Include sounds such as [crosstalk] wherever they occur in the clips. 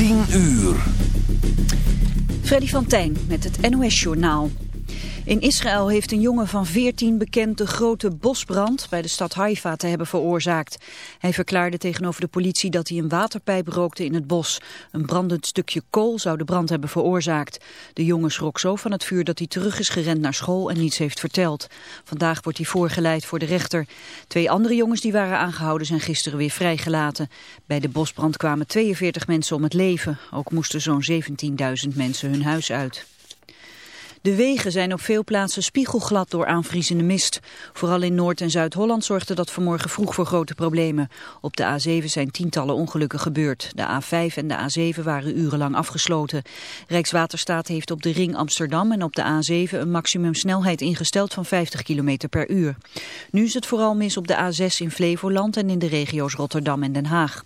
10 uur. Freddy van Tijn met het NOS-journaal. In Israël heeft een jongen van 14 bekend de grote bosbrand bij de stad Haifa te hebben veroorzaakt. Hij verklaarde tegenover de politie dat hij een waterpijp rookte in het bos. Een brandend stukje kool zou de brand hebben veroorzaakt. De jongen schrok zo van het vuur dat hij terug is gerend naar school en niets heeft verteld. Vandaag wordt hij voorgeleid voor de rechter. Twee andere jongens die waren aangehouden zijn gisteren weer vrijgelaten. Bij de bosbrand kwamen 42 mensen om het leven. Ook moesten zo'n 17.000 mensen hun huis uit. De wegen zijn op veel plaatsen spiegelglad door aanvriezende mist. Vooral in Noord- en Zuid-Holland zorgde dat vanmorgen vroeg voor grote problemen. Op de A7 zijn tientallen ongelukken gebeurd. De A5 en de A7 waren urenlang afgesloten. Rijkswaterstaat heeft op de ring Amsterdam en op de A7 een maximumsnelheid ingesteld van 50 km per uur. Nu is het vooral mis op de A6 in Flevoland en in de regio's Rotterdam en Den Haag.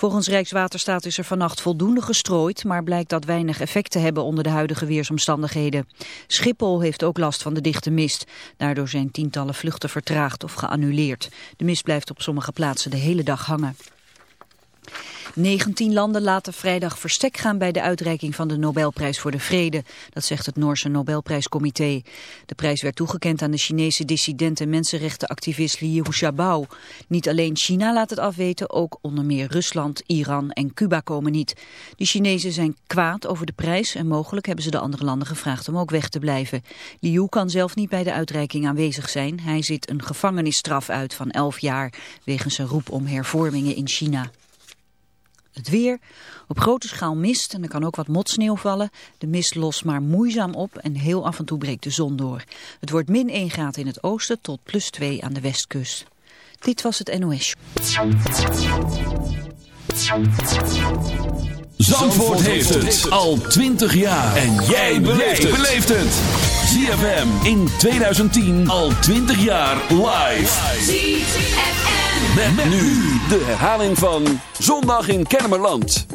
Volgens Rijkswaterstaat is er vannacht voldoende gestrooid, maar blijkt dat weinig effect te hebben onder de huidige weersomstandigheden. Schiphol heeft ook last van de dichte mist. Daardoor zijn tientallen vluchten vertraagd of geannuleerd. De mist blijft op sommige plaatsen de hele dag hangen. 19 landen laten vrijdag verstek gaan bij de uitreiking van de Nobelprijs voor de Vrede. Dat zegt het Noorse Nobelprijscomité. De prijs werd toegekend aan de Chinese dissident en mensenrechtenactivist Liu Xiaobao. Niet alleen China laat het afweten, ook onder meer Rusland, Iran en Cuba komen niet. De Chinezen zijn kwaad over de prijs en mogelijk hebben ze de andere landen gevraagd om ook weg te blijven. Liu kan zelf niet bij de uitreiking aanwezig zijn. Hij zit een gevangenisstraf uit van 11 jaar wegens zijn roep om hervormingen in China. Het weer. Op grote schaal mist en er kan ook wat motsneeuw vallen. De mist lost maar moeizaam op en heel af en toe breekt de zon door. Het wordt min 1 graad in het oosten tot plus 2 aan de westkust. Dit was het NOS. Zandvoort heeft het al 20 jaar. En jij beleeft het. ZFM in 2010 al 20 jaar live. ZFM. Met, nu de herhaling van Zondag in Kennemerland.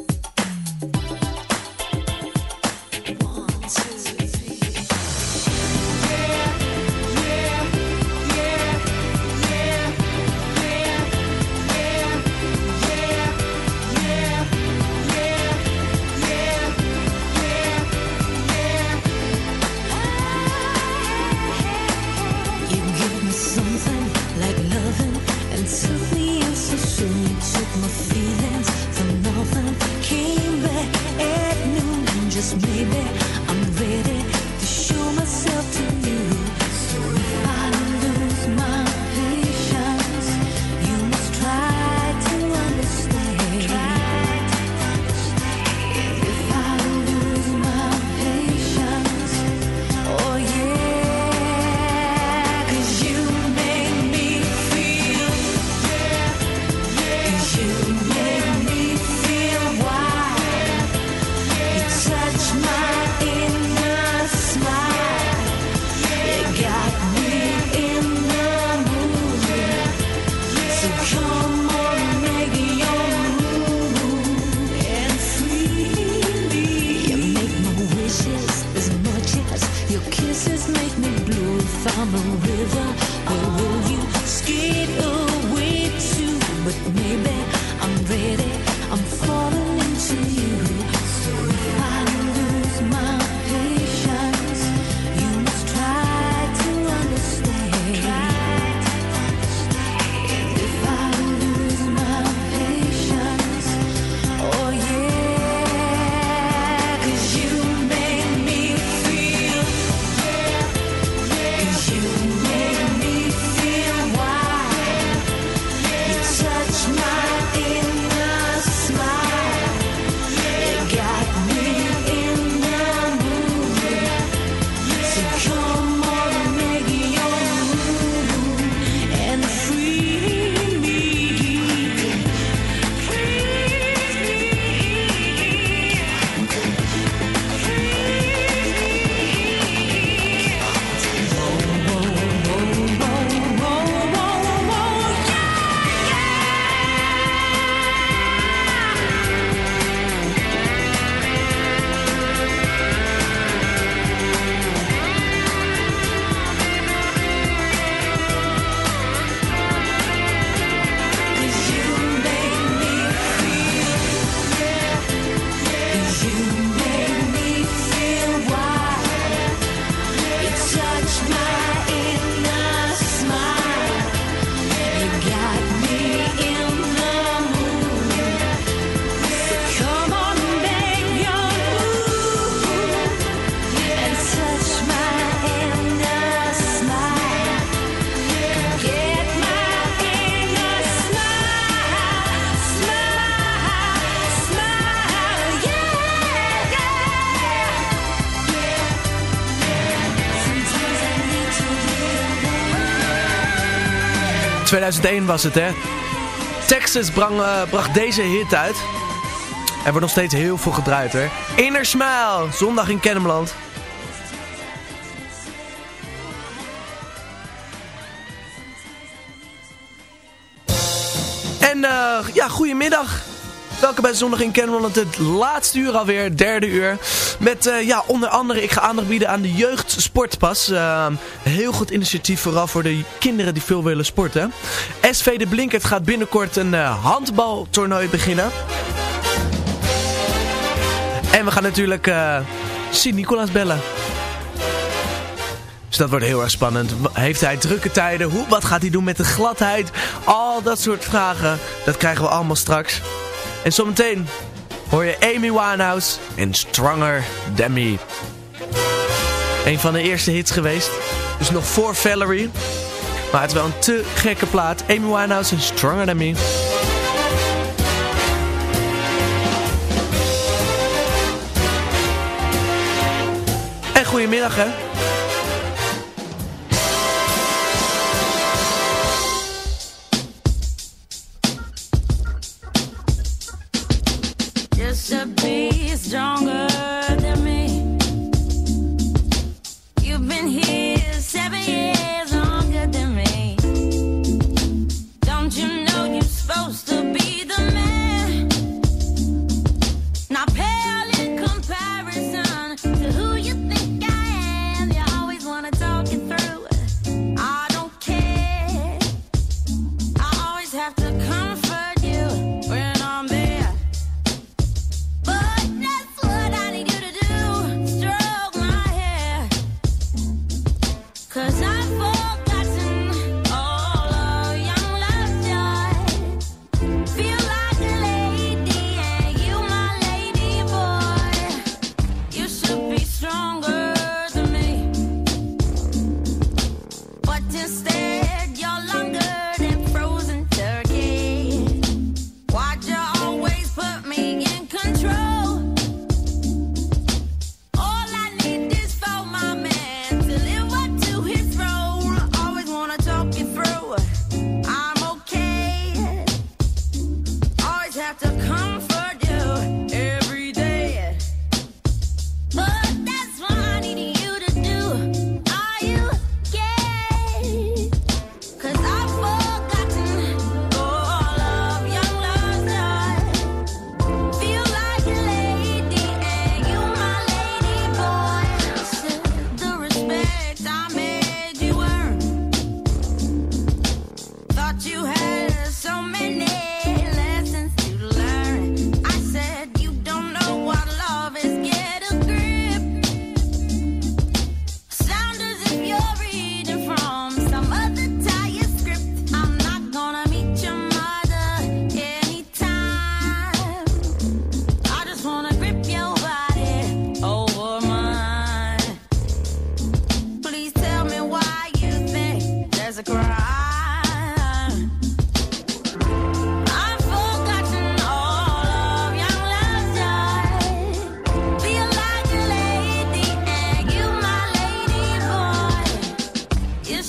2001 was het, hè. Texas brang, eh, bracht deze hit uit. Er wordt nog steeds heel veel gedraaid, hoor. Inner Smile, zondag in Kennemerland. En eh, ja, goedemiddag. Welkom bij Zondag in Kennemerland, het laatste uur alweer, derde uur. Met eh, ja, onder andere, ik ga aandacht bieden aan de jeugdsportpas. Uh, heel goed initiatief, vooral voor de kinderen die veel willen sporten. SV de Blinkert gaat binnenkort een uh, handbaltoernooi beginnen. En we gaan natuurlijk uh, Sint-Nicolaas bellen. Dus dat wordt heel erg spannend. Heeft hij drukke tijden? Hoe, wat gaat hij doen met de gladheid? Al dat soort vragen. Dat krijgen we allemaal straks. En zometeen hoor je Amy Winehouse en Stronger Than Me. Een van de eerste hits geweest. Dus nog voor Valerie. Maar het is wel een te gekke plaat. Amy Winehouse en Stronger Than Me. En goedemiddag hè. To be stronger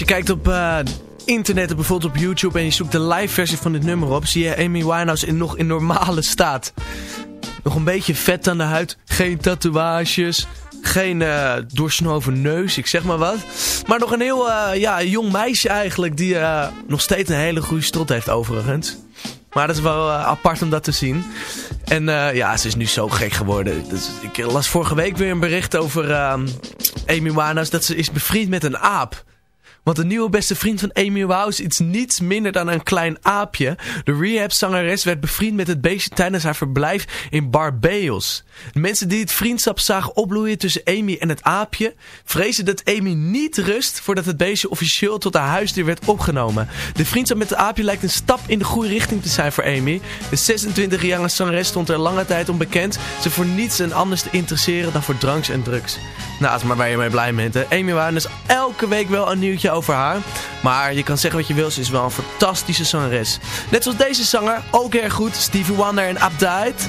je kijkt op eh, internet, bijvoorbeeld op YouTube en je zoekt de live versie van dit nummer op, zie je Amy Winehouse in, nog in normale staat. Nog een beetje vet aan de huid, geen tatoeages, geen uh, doorsnoven neus, ik zeg maar wat. Maar nog een heel uh, ja, jong meisje eigenlijk, die uh, nog steeds een hele goede strot heeft overigens. Maar dat is wel apart om dat te zien. En ja, ze is nu zo gek geworden. Dus, ik las vorige week weer een bericht over Amy Winehouse dat ze is bevriend met een aap. Want de nieuwe beste vriend van Amy Wow is iets niets minder dan een klein aapje. De rehab-zangeres werd bevriend met het beestje tijdens haar verblijf in Barbados. De mensen die het vriendschap zagen opbloeien tussen Amy en het aapje... vrezen dat Amy niet rust voordat het beestje officieel tot haar huisdier werd opgenomen. De vriendschap met het aapje lijkt een stap in de goede richting te zijn voor Amy. De 26-jarige zangeres stond er lange tijd onbekend... ze voor niets en anders te interesseren dan voor dranks en drugs. Nou, is maar waar je mee blij bent. Hè? Amy Winehouse elke week wel een nieuwtje over haar. Maar je kan zeggen wat je wil, ze is wel een fantastische zangeres. Net zoals deze zanger, ook erg goed, Stevie Wonder en Update.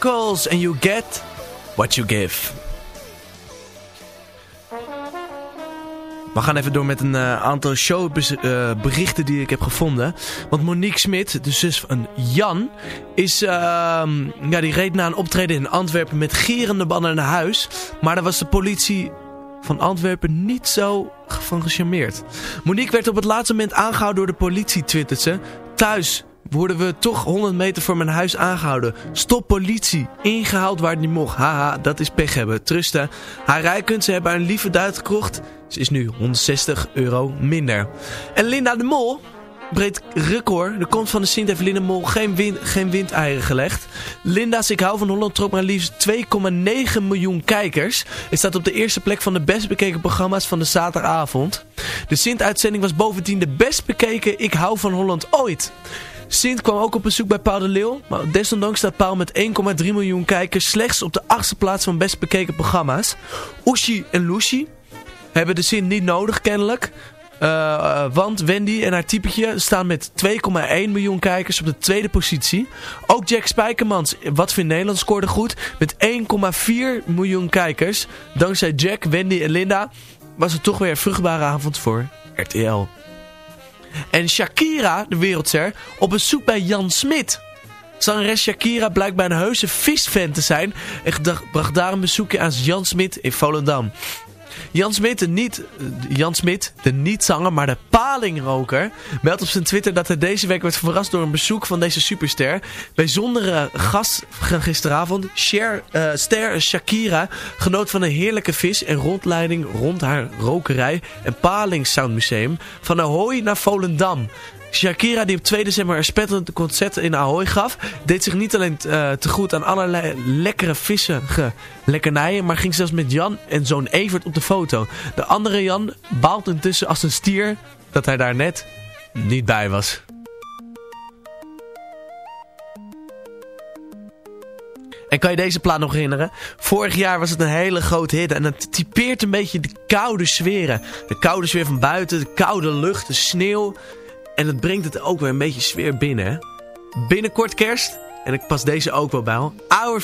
Radicals and You Get What You Give. We gaan even door met een uh, aantal showberichten die ik heb gevonden. Want Monique Smit, de zus van Jan, is, uh, ja, die reed na een optreden in Antwerpen met gierende banden naar huis. Maar daar was de politie van Antwerpen niet zo van gecharmeerd. Monique werd op het laatste moment aangehouden door de politie, twittert ze. Thuis worden we toch 100 meter voor mijn huis aangehouden. Stop politie. Ingehaald waar het niet mocht. Haha, dat is pech hebben. Trusten. Haar rijkunsten hebben haar een lieve duit gekocht. Ze is nu 160 euro minder. En Linda de Mol breed record. De komst van de Sint Linda Mol geen, win geen windeieren gelegd. Linda's Ik hou van Holland trok maar liefst 2,9 miljoen kijkers. Het staat op de eerste plek van de best bekeken programma's van de zaterdagavond. De Sint-uitzending was bovendien de best bekeken Ik hou van Holland ooit. Sint kwam ook op bezoek bij Paul de Leeuw. Maar desondanks staat Paul met 1,3 miljoen kijkers slechts op de achtste plaats van best bekeken programma's. Ushi en Lucy hebben de Sint niet nodig kennelijk. Uh, want Wendy en haar typetje staan met 2,1 miljoen kijkers op de tweede positie. Ook Jack Spijkermans, wat vindt Nederland, scoorde goed met 1,4 miljoen kijkers. Dankzij Jack, Wendy en Linda was het toch weer een vruchtbare avond voor RTL. En Shakira, de wereldster, op bezoek bij Jan Smit. Zangeres Shakira blijkt bij een heuse visfan te zijn en bracht daar een bezoekje aan Jan Smit in Volendam. Jan Smit, de niet, Jan Smit, de niet zanger, maar de palingroker, meldt op zijn Twitter dat hij deze week werd verrast door een bezoek van deze superster. Bijzondere gast gisteravond, Cher, uh, ster Shakira, genoot van een heerlijke vis en rondleiding rond haar rokerij en Paling Sound Museum van Ahoy naar Volendam. Shakira die op 2 december een spetterend concert in Ahoy gaf, deed zich niet alleen uh, te goed aan allerlei lekkere vissige lekkernijen, maar ging zelfs met Jan en zoon Evert op de foto. De andere Jan baalt intussen als een stier dat hij daar net niet bij was. En kan je deze plaat nog herinneren? Vorig jaar was het een hele grote hit en het typeert een beetje de koude sferen. De koude sfeer van buiten, de koude lucht, de sneeuw. En het brengt het ook weer een beetje sfeer binnen. Binnenkort kerst. En ik pas deze ook wel bij. Our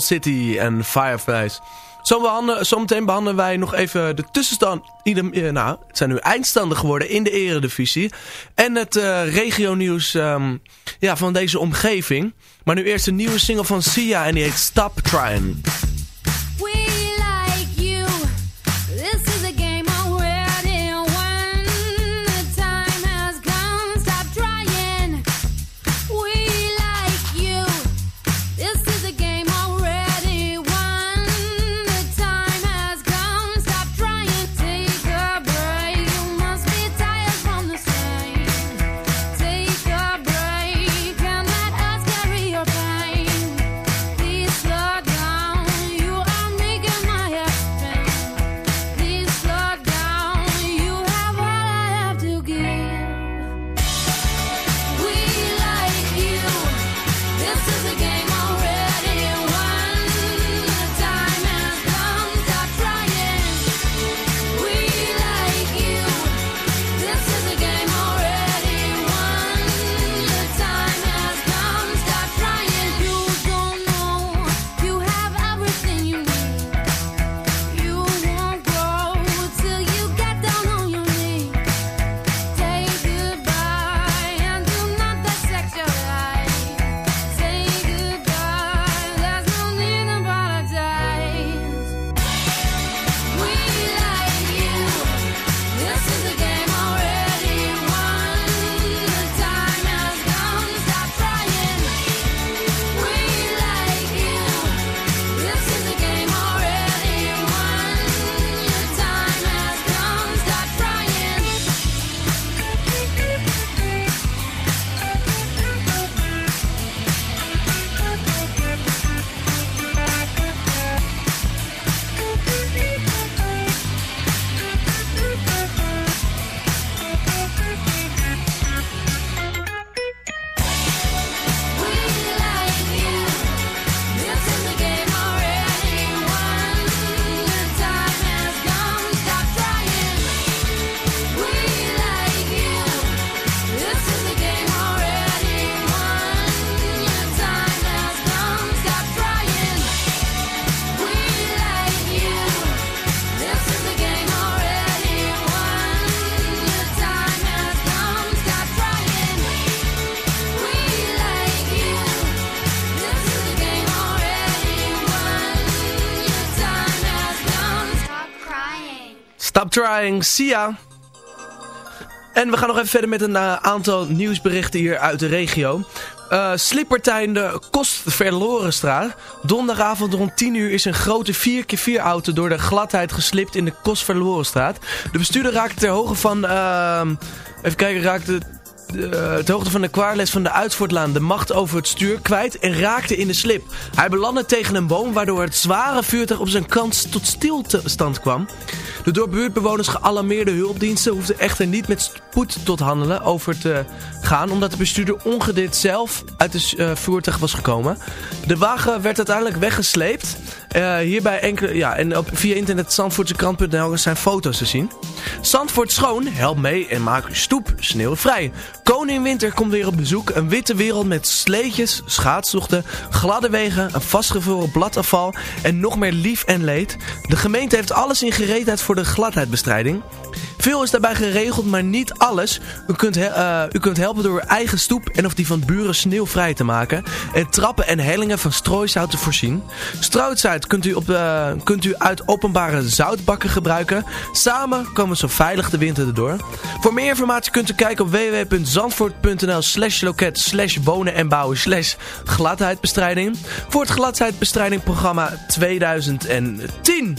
City en Fireflies. Zo behandelen, zometeen behandelen wij nog even de tussenstand. eh, Nou, het zijn nu eindstanden geworden in de eredivisie. En het eh regionieuws ehm, ja, van deze omgeving. Maar nu eerst een nieuwe single van Sia en die heet Stop Trying. Trying, Sia. En we gaan nog even verder met een eh, aantal nieuwsberichten hier uit de regio. Slippertij in de Kostverlorenstraat. Donderdagavond rond 10 uur is een grote 4x4 auto door de gladheid geslipt in de Kostverlorenstraat. De bestuurder raakte ter hoogte van... ehm, even kijken, raakte... eh, ter hoogte van de kwaarles van de Uitvoortlaan de macht over het stuur kwijt en raakte in de slip. Hij belandde tegen een boom waardoor het zware vuurtuig op zijn kant tot stilstand kwam. De door buurtbewoners gealarmeerde hulpdiensten hoefden echter niet met spoed tot handelen over te gaan, omdat de bestuurder ongedeerd zelf uit het eh, voertuig was gekomen. De wagen werd uiteindelijk weggesleept. Eh, hierbij enkele, ja, en op, via internet zandvoortsekrant.nl zijn foto's te zien. Zandvoort schoon, help mee en maak uw stoep sneeuwvrij. Koning Winter komt weer op bezoek. Een witte wereld met sleetjes, schaatszochten, gladde wegen, een vastgevroren bladafval en nog meer lief en leed. De gemeente heeft alles in gereedheid voor de gladheidbestrijding. Veel is daarbij geregeld, maar niet alles. U kunt, eh, u kunt helpen door uw eigen stoep en of die van buren sneeuwvrij te maken. En trappen en hellingen van strooisout te voorzien. Strooisout kunt u, eh, kunt u uit openbare zoutbakken gebruiken. Samen komen we zo veilig de winter erdoor. Voor meer informatie kunt u kijken op www.zandvoort.nl slash loket slash wonen en bouwen slash gladheidbestrijding. Voor het gladheidbestrijdingprogramma 2010.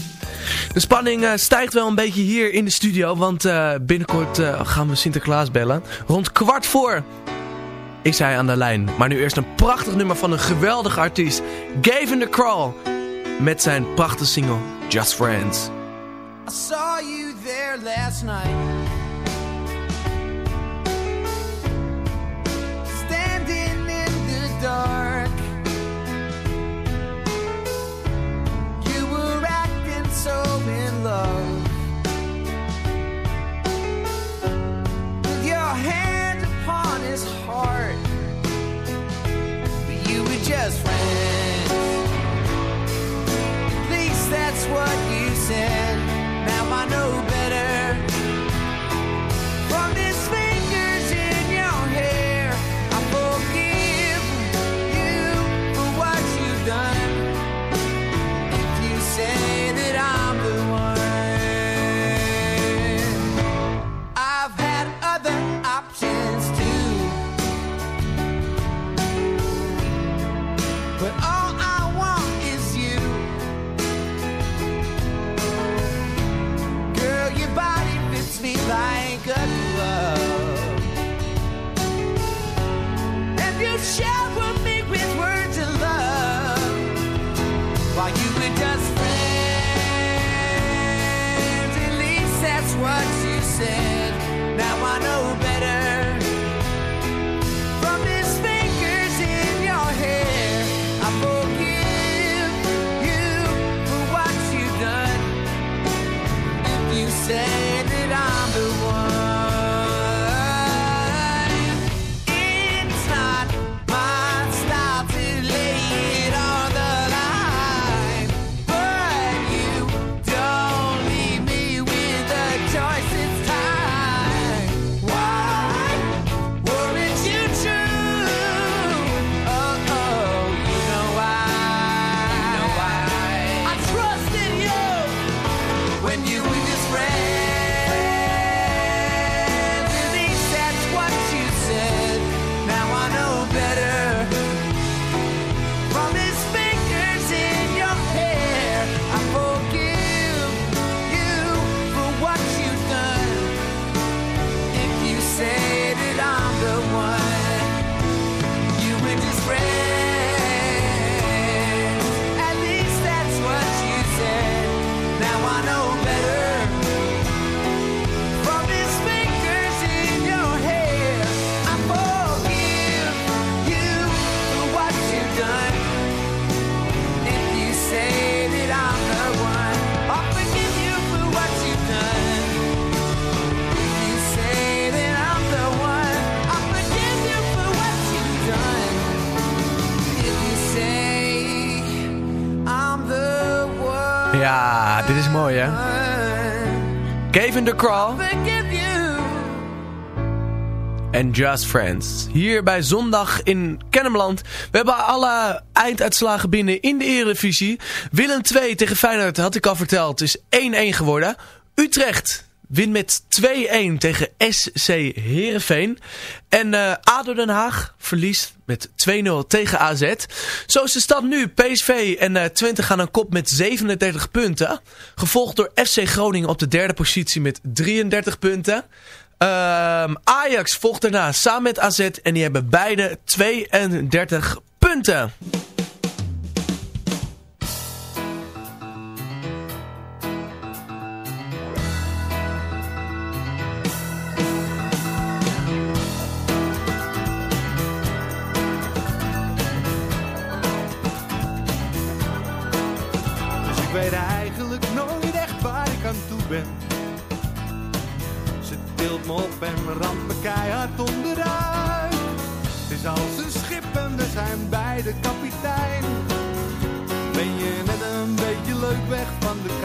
De spanning eh, stijgt wel een beetje hier in de studio, want eh, binnenkort eh, gaan we Sinterklaas bellen. Rond kwart voor is hij aan de lijn. Maar nu eerst een prachtig nummer van een geweldige artiest, Gavin the Crawl. Met zijn prachtige single Just Friends. I saw you there last night. Standing in the dark. You were acting so in love. hand upon his heart. But you were just friends. At least that's what. Kevin de Crawl forgive you. en Just Friends. Hier bij Zondag in Kennemerland. We hebben alle einduitslagen binnen in de Eredivisie. Willem 2 tegen Feyenoord, had ik al verteld, is 1-1 geworden. Utrecht wint met 2-1 tegen SC Heerenveen. En eh ADO Den Haag verliest met 2-0 tegen AZ. Zo is de stand nu. PSV en eh, Twente gaan een kop met 37 punten. Gevolgd door FC Groningen op de derde positie met 33 punten. Ehm, Ajax volgt daarna samen met AZ en die hebben beide 32 punten.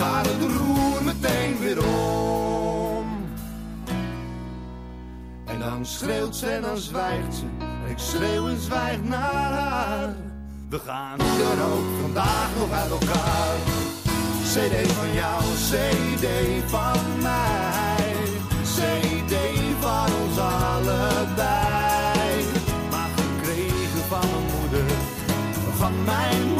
gaat het roer meteen weer om. En dan schreeuwt ze en dan zwijgt ze. En ik schreeuw en zwijg naar haar. We gaan dan ook vandaag nog uit elkaar. CD van jou, CD van mij. CD van ons allebei. Maar gekregen van mijn moeder, van mijn moeder,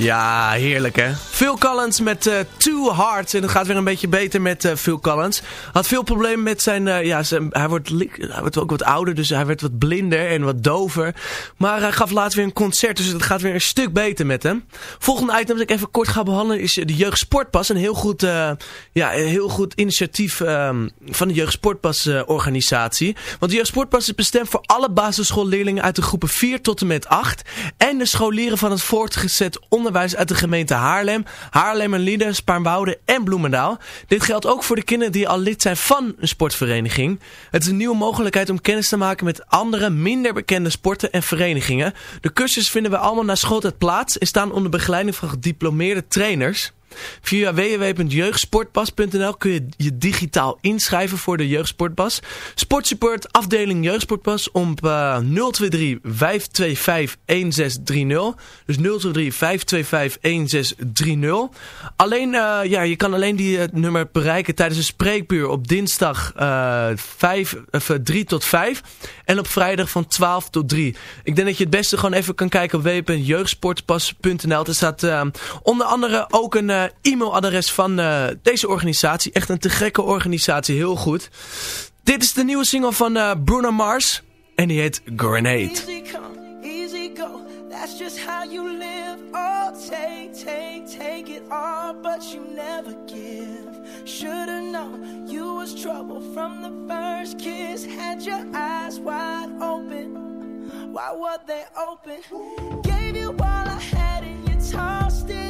Ja, heerlijk hè. Phil Collins met eh Two Hearts. En het gaat weer een beetje beter met eh, Phil Collins. Had veel problemen met zijn... eh, ja, zijn, hij, wordt, hij wordt ook wat ouder, dus hij werd wat blinder en wat dover. Maar hij gaf laatst weer een concert, dus het gaat weer een stuk beter met hem. Volgende item dat ik even kort ga behandelen is de Jeugdsportpas. Een heel goed, ja, een heel goed initiatief ehm, van de Jeugdsportpas organisatie. Want de Jeugdsportpas is bestemd voor alle basisschoolleerlingen uit de groepen 4 tot en met 8. En de scholieren van het voortgezet onderwijs uit de gemeente Haarlem, Haarlem en Lieden, en Bloemendaal. Dit geldt ook voor de kinderen die al lid zijn van een sportvereniging. Het is een nieuwe mogelijkheid om kennis te maken met andere, minder bekende sporten en verenigingen. De cursus vinden we allemaal na schooltijd plaats en staan onder begeleiding van gediplomeerde trainers. Via www.jeugdsportpas.nl kun je je digitaal inschrijven voor de Jeugdsportpas. Sportsupport afdeling Jeugdsportpas om eh, 023 525 1630. Dus 023 525 1630. Alleen, eh, ja, je kan alleen die eh, nummer bereiken tijdens een spreekuur op dinsdag eh 5, of, eh, 3 tot 5. En op vrijdag van 12 tot 3. Ik denk dat je het beste gewoon even kan kijken op www.jeugdsportpas.nl. Er staat onder andere ook een, eh, e-mailadres van eh, deze organisatie. Echt een te gekke organisatie, heel goed. Dit is de nieuwe single van eh, Bruno Mars. En die heet Grenade. Easy come, easy go. That's just how you live. Oh, take, take, take it all, but you never give. Should've known you was trouble from the first kiss. Had your eyes wide open. Why were they open? Gave you all I had and you tossed it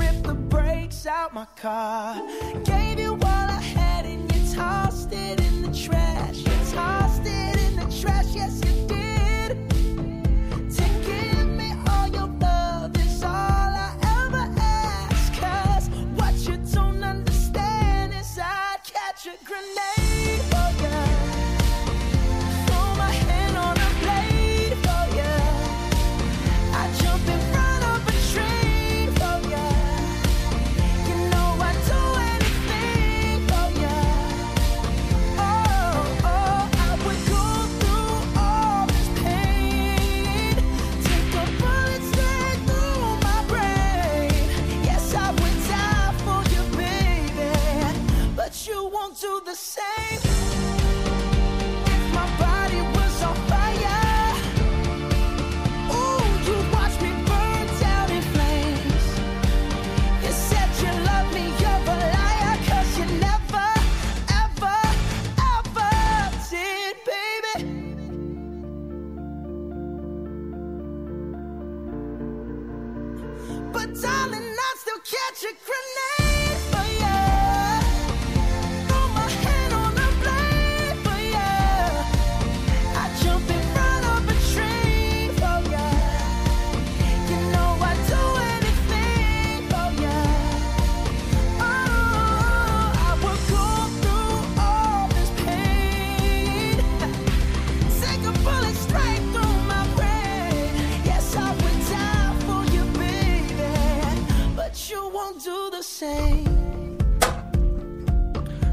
rip the brakes out my car. Gave you all I had and you tossed it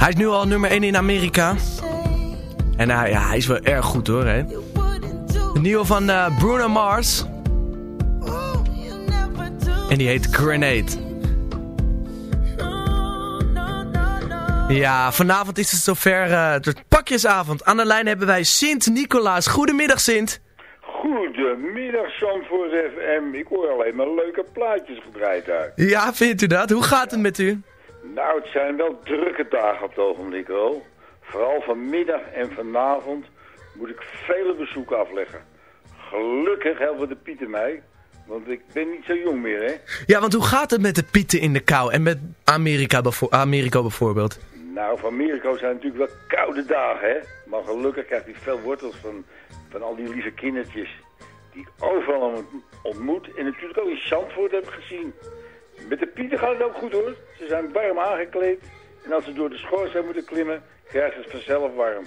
Hij is nu al nummer 1 in Amerika. En hij, ja, hij is wel erg goed hoor. Hè? De nieuwe van eh, Bruno Mars. En die heet Grenade. Ja, vanavond is het zover. eh het pakjesavond. Aan de lijn hebben wij Sint-Nicolaas. Goedemiddag Sint. Goedemiddag Zandvoort FM. Ik hoor alleen maar leuke plaatjes gedraaid uit. Ja, vindt u dat? Hoe gaat het met u? Nou, het zijn wel drukke dagen op het ogenblik wel. Vooral vanmiddag en vanavond moet ik vele bezoeken afleggen. Gelukkig helpen de Pieten mij, want ik ben niet zo jong meer, hè. Ja, want hoe gaat het met de pieten in de kou? En met Amerika, bevo- Amerika bijvoorbeeld? Nou, van Mirko zijn natuurlijk wel koude dagen, hè. Maar gelukkig krijgt hij veel wortels van, van al die lieve kindertjes. Die ik overal ont- ontmoet en natuurlijk ook in Zandvoort heb gezien. Met de Pieten gaat het ook goed, hoor. Ze zijn warm aangekleed. En als ze door de schoorsteen moeten klimmen, krijgen ze het vanzelf warm.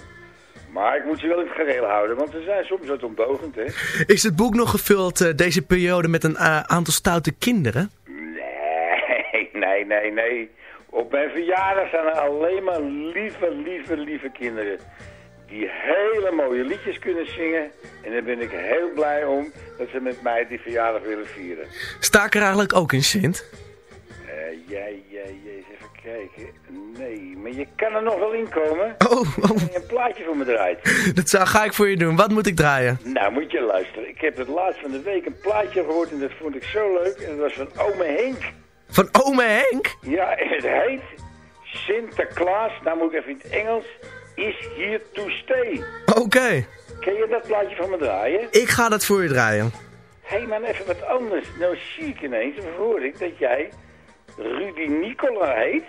Maar ik moet ze wel in het gereel houden, want ze zijn soms wat ontdogend, hè. Is het boek nog gevuld eh, deze periode met een eh, aantal stoute kinderen? Nee, [laughs] nee, nee, nee. Op mijn verjaardag zijn er alleen maar lieve, lieve, lieve kinderen. Die hele mooie liedjes kunnen zingen. En daar ben ik heel blij om dat ze met mij die verjaardag willen vieren. Sta ik er eigenlijk ook in Sint? Eh, jij, jij, jij, even kijken. Nee, maar je kan er nog wel in komen. Oh, oh, je een plaatje voor me draait. dat zou, ga ik voor je doen. Wat moet ik draaien? Nou, moet je luisteren. Ik heb het laatst van de week een plaatje gehoord en dat vond ik zo leuk. En dat was van ome Henk. Van ome Henk? Ja, en het heet Sinterklaas, nou moet ik even in het Engels, is here to stay. Oké, Ken je dat plaatje van me draaien? ik ga dat voor je draaien. Hé hey man, even wat anders. Nou zie ik ineens, of hoor ik, dat jij Rudy Nicola heet.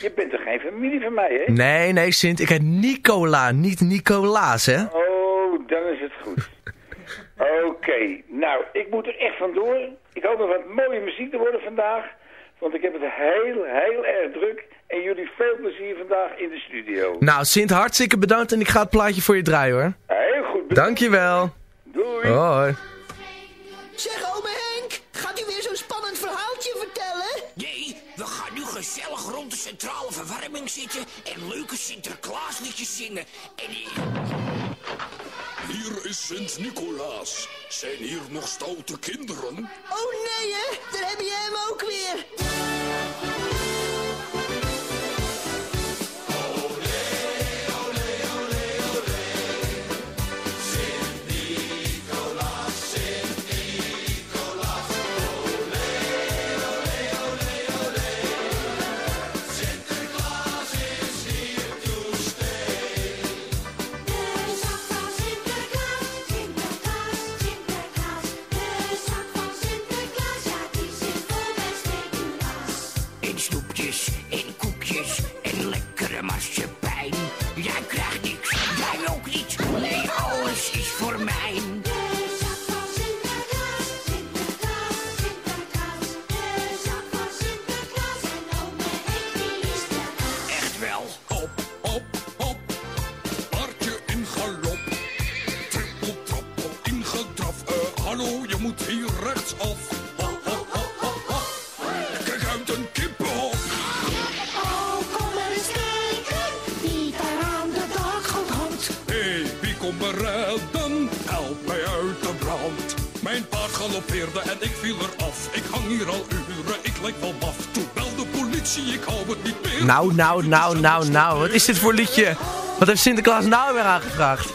Je bent toch geen familie van mij, hè? Nee, nee, Sint, ik heet Nicola, niet Nicolaas, hè? Oh, dan is het goed. [laughs] Oké, nou, ik moet er echt vandoor. Ik hoop nog wat mooie muziek te worden vandaag. Want ik heb het heel, heel erg druk. En jullie veel plezier vandaag in de studio. Nou, Sint, hartstikke bedankt en ik ga het plaatje voor je draaien, hoor. Heel goed. bedankt. Dankjewel. Doei. Hoi. Zeg, ome Henk, gaat u weer zo'n gezellig rond de centrale verwarming zitten en leuke Sinterklaasliedjes zingen. En Hier is Sint-Nicolaas. Zijn hier nog stoute kinderen? Oh nee, hè? Daar heb je hem ook weer. Kippenhok. Oh, kom maar eens kijken, wie daar aan de dakgoot hangt. Hey, wie komt me redden? Help mij uit de brand. Mijn paard galoppeerde en ik viel eraf. Ik hang hier al uren, ik lijk wel maf. Toen bel de politie, ik hou het niet meer. Nou, nou, nou, nou, nou. Wat is dit voor liedje? Wat heeft Sinterklaas nou weer aangevraagd?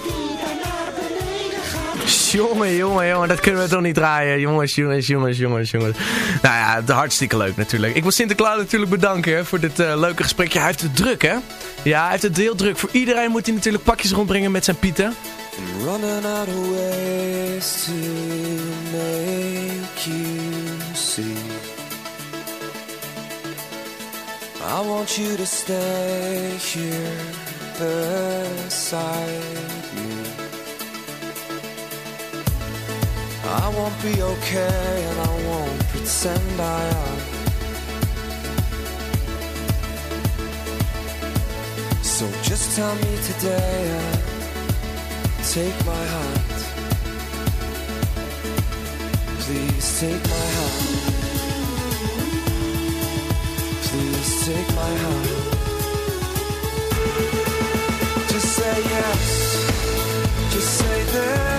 [laughs] Jongen, jongen, jongen, dat kunnen we toch niet draaien. Jongens, jongens, jongens, jongens, jongens. Nou ja, hartstikke leuk natuurlijk. Ik wil Sinterklaas natuurlijk bedanken voor dit eh, leuke gesprekje. Hij heeft het druk, hè? Ja, hij heeft het heel druk. Voor iedereen moet hij natuurlijk pakjes rondbrengen met zijn pieten. Running out of ways to make you see. I want you to stay here beside I won't be okay and I won't pretend I am. So just tell me today and take my hand. Please take my hand. Please take my hand. Just say yes. Just say there's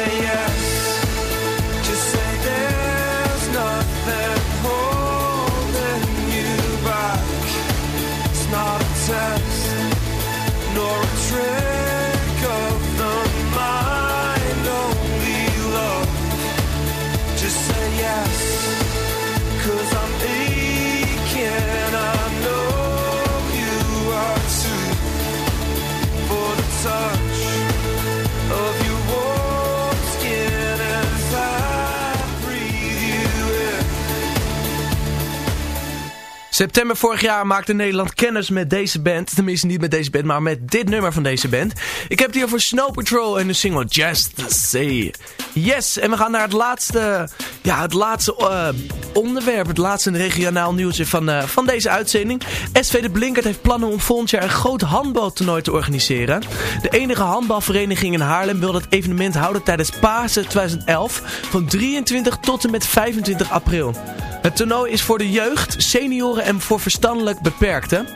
September vorig jaar maakte Nederland kennis met deze band. Tenminste niet met deze band, maar met dit nummer van deze band. Ik heb het hier voor Snow Patrol en de single Just to Say. Yes, en we gaan naar het laatste, ja, het laatste eh, onderwerp. Het laatste regionaal nieuwtje van, eh, van deze uitzending. SV De Blinkert heeft plannen om volgend jaar een groot handbaltoernooi te organiseren. De enige handbalvereniging in Haarlem wil dat evenement houden tijdens Pasen 2011 van 23 tot en met 25 april. Het toernooi is voor de jeugd, senioren en voor verstandelijk beperkten.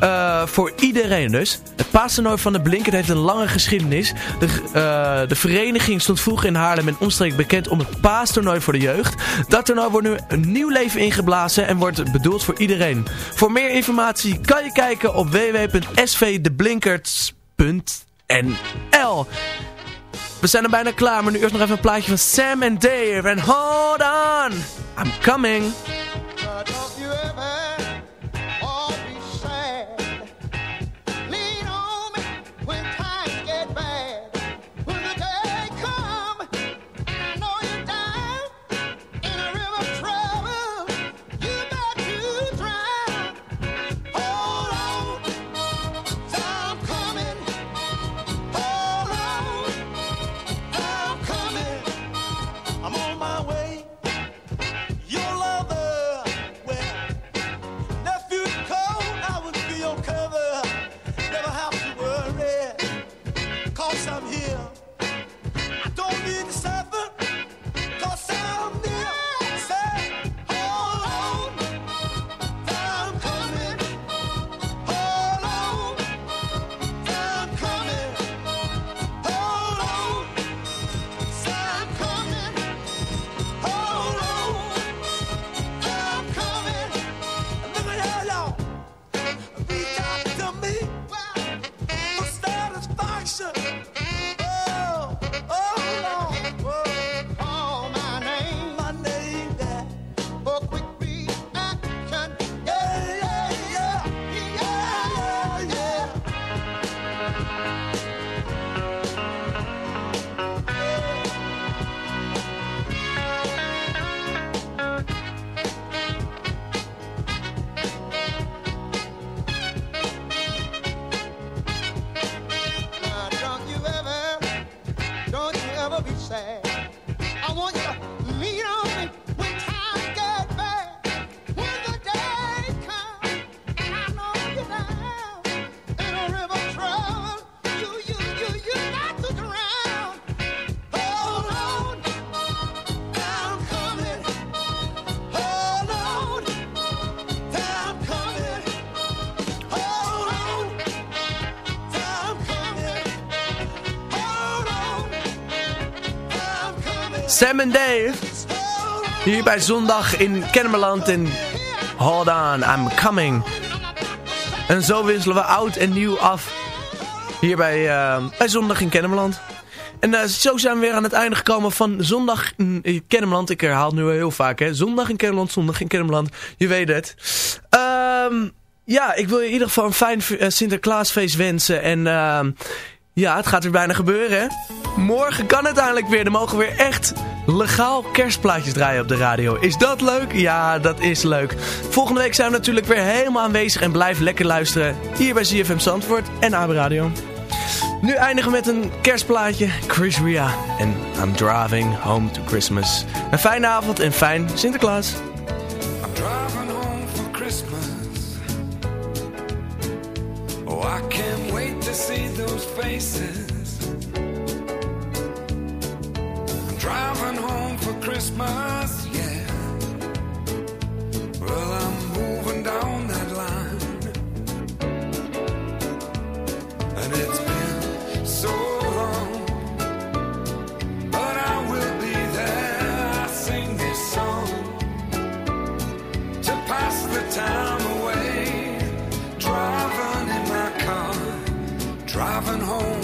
Eh, voor iedereen dus. Het paastoernooi van de Blinkert heeft een lange geschiedenis. De, eh, de vereniging stond vroeger in Haarlem en omstreek bekend om het paastoernooi voor de jeugd. Dat toernooi wordt nu een nieuw leven ingeblazen en wordt bedoeld voor iedereen. Voor meer informatie kan je kijken op www.svdeblinkerts.nl We zijn er bijna klaar, maar nu eerst nog even een plaatje van Sam en Dave. En hold on, I'm coming. Sam en Dave. Hier bij zondag in Kennemerland in Hold on, I'm coming. En zo wisselen we oud en nieuw af. Hier bij, eh, bij zondag in Kennemerland. En eh, zo zijn we weer aan het einde gekomen van zondag in Kennemerland. Ik herhaal het nu heel vaak, hè. Zondag in Kennemerland, zondag in Kennemerland. Je weet het. Ehm, ja, ik wil je in ieder geval een fijn eh, Sinterklaasfeest wensen. En ehm, ja, het gaat weer bijna gebeuren, hè? Morgen kan het eindelijk weer. Er mogen weer echt legaal kerstplaatjes draaien op de radio. Is dat leuk? Ja, dat is leuk. Volgende week zijn we natuurlijk weer helemaal aanwezig. En blijf lekker luisteren hier bij ZFM Zandvoort en AB Radio. Nu eindigen we met een kerstplaatje. Chris Ria en I'm Driving Home to Christmas. Een fijne avond en fijn Sinterklaas. I'm driving home for Christmas. Oh, I can't see those faces. I'm driving home for Christmas, yeah. Well, I'm moving down that line, and it's. And home.